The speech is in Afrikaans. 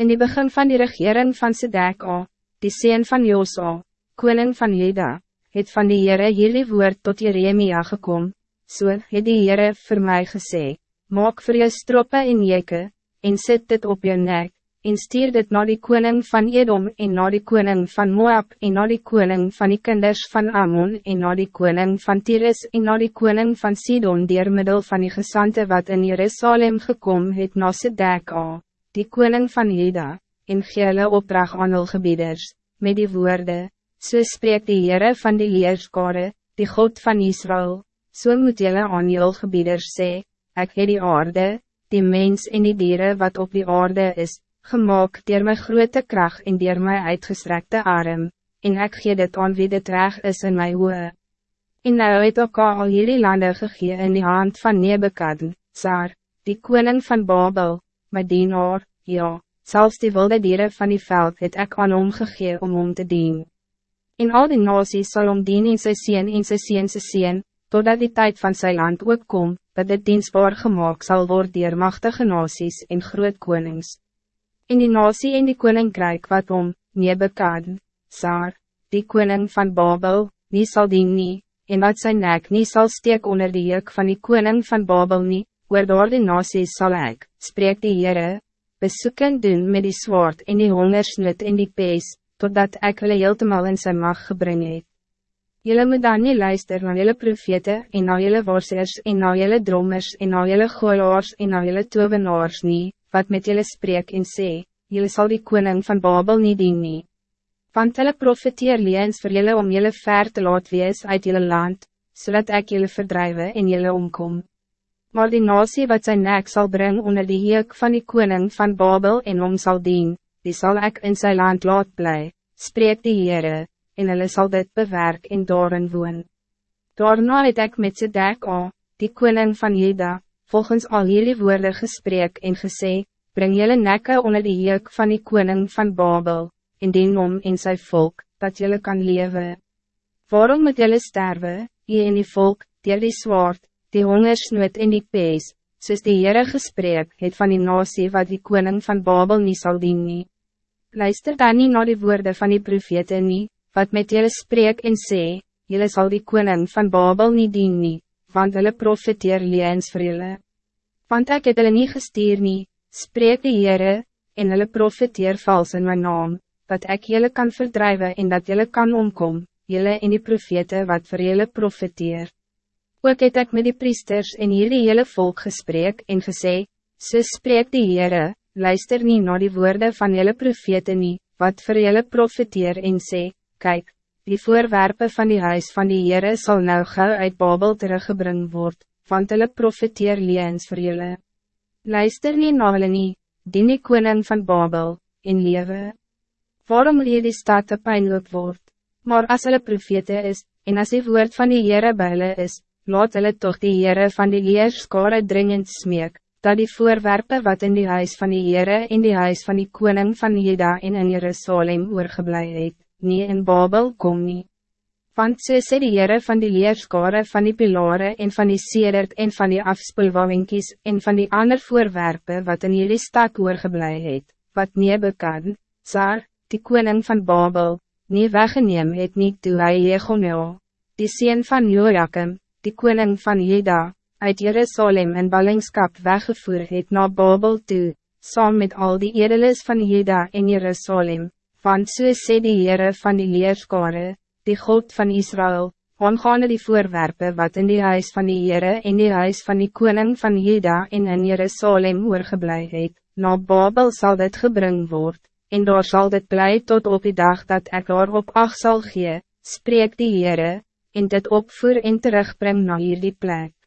In die begin van die regering van Sedeka, die seen van Josa, koning van Juda, het van die Heere hierdie woord tot Jeremia gekom, so het die Heere vir my gesê, maak vir jou stroppe en jeke, en sit dit op jou nek, en stuur dit naar die koning van Edom en naar die koning van Moab en naar die koning van die kinders van Ammon en naar die koning van Tyrus en naar die koning van Sidon dier middel van die gesante wat in Jerusalem gekom het na Sedeka die koning van Juda, en gee hulle opdracht aan hul gebieders, met die woorden, so spreek die Heere van die Leerskare, die God van Israël, so moet julle aan jul gebieders sê, ek het die aarde, die mens en die dieren wat op die aarde is, gemaakt door my grote kracht en door my uitgestrekte arm, en ek gee dit aan wie dit reg is in my hoe. En nou het ook al hierdie lande gegee in die hand van Nebekadden, Sar, die koning van Babel, my dienaar, ja, zelfs die wilde dieren van die veld het ek aan hom gegee om hom te dien. In al die nasies sal om dien in sy sien en sy sien sy sien, totdat die tijd van sy land ook kom, dat dit diensbaar gemaakt zal worden dier machtige nasies en groot konings. In die nasie en die koninkrijk wat om, Nebekad, Saar, die koning van Babel, nie sal dien nie, en wat zijn nek nie sal steek onder die juk van die koning van Babel nie, oor door die nasies sal ek, spreek die Heere, besoeken doen met die zwaard en die hongersnut en die pees, totdat ek hulle heeltemal in sy mag gebring het. Julle moet dan nie luister na julle profete en na julle warsers en na julle drommers en na julle gooilaars en na julle tovenaars nie, wat met julle spreek en sê, julle sal die koning van Babel nie dien nie. Want hulle profeteer leens vir julle om julle ver te laat wees uit julle land, zodat ik jullie verdrijven en jullie omkom. Maar die nasie wat zijn nek zal brengen onder die heek van die koning van Babel en om zal dien, die zal ik in zijn land laat blij, spreek die Heere, en hulle sal dit bewerk en daarin woon. Daarna het ek met sy dek al, die koning van Juda, volgens al jullie woorden gesprek en gesê, breng jullie nekke onder die heek van die koning van Babel, en dien om in zijn volk, dat jullie kan leven. Waarom moet jullie sterven, je in die volk, die die zwaard, die hongersnood en die pees, soos die Heere gesprek het van die nasie wat die koning van Babel niet zal dien nie. Luister dan niet naar die woorden van die profete nie, wat met jullie spreek en sê, jullie zal die koning van Babel niet dien nie, want hulle profeteer leens vir julle. Want ek het hulle nie gestuur nie, spreek die Heere, en hulle profeteer vals in mijn naam, dat ik jullie kan verdrijven en dat jullie kan omkom, jullie en die profete wat voor jullie profeteer. Ook het ek met die priesters en hierdie hele volk gesprek en gesê, so spreek die Heere, luister niet naar die woorden van jelle profete nie, wat voor jelle profeteer en sê, kijk, die voorwerpen van die huis van die Heere sal nou gauw uit Babel teruggebring word, want hulle profeteer leens vir jelle. Luister niet na hulle nie, dien die koning van Babel, in lewe. Waarom leer die stad te pijnloop word? Maar als hulle profete is, en als die woord van die Heere by hulle is, laat hulle toch die Heere van die Leerskare dringend smeek, dat die voorwerpen wat in die huis van die Heere en die huis van die koning van Juda en in Jerusalem oorgeblij het, nie in Babel kom nie. Want so sê die Heere van die Leerskare van die pilare en van die sedert en van die afspoelwawinkies en van die ander voorwerpen wat in jullie stad oorgeblij het, wat nie bekend, Sar, die koning van Babel, nie weggeneem het nie toe hy Jegonel, die sien van Joachim, die koning van Juda, uit Jerusalem in ballingskap weggevoerd het na Babel toe, saam met al die edeles van Juda en Jerusalem, want so sê die Heere van die Leerskare, die God van Israël, aangaande die voorwerpen wat in die huis van die Heere en die huis van die koning van Juda en in Jerusalem oorgeblij het, na Babel zal dit gebring word, en daar zal dit blij tot op die dag dat ik daarop acht zal gee, spreek die Heere, en dit opvoer en terugbring na hierdie plek.